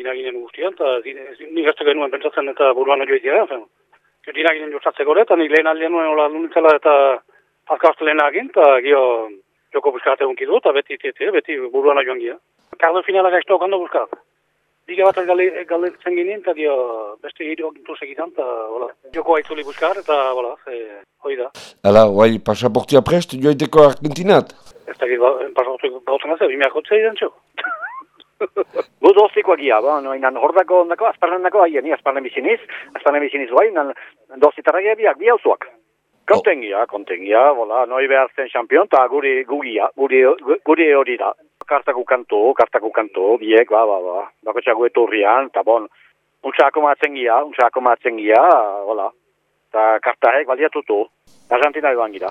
dina ginen guztian, eta nik ez genuen pentsatzen eta buruan joa itia, fen. Dina ginen jostatzeko eta nik lehen aldean nuen hola nunitzela eta azkaztu lehen agin, eta gio joko buskate unki du, eta beti, beti, beti buruan joan gira. Kardo finala gaizto okando buskat. Liga bat galdetzen ginen, eta dio beste hiru gintu segitan, eta hola, joko aitzuli buskar, eta hola, e, hoi da. Hala, guai, pasaportia prest, joaiteko Argentinat? Ez da gira, pasaportia gautzen azera, bimiak hotzea idan Bu dozikoa gia, ba, no, inan hordako ondako, azparnen dako, aia, ni azparnen biziniz, azparnen biziniz guai, inan dozitarra gia biak, bi hauzuak. Kontengia, kontengia, bola, noi behar zen champion, eta guri, gugia, guri, guri hori da. Kartako kanto, kartako kanto, biek, ba, ba, ba, bako txago etorrian, eta bon, untxako matzen gia, untxako matzen gia, bola, eta kartarek baliatutu, Argentina joan gira.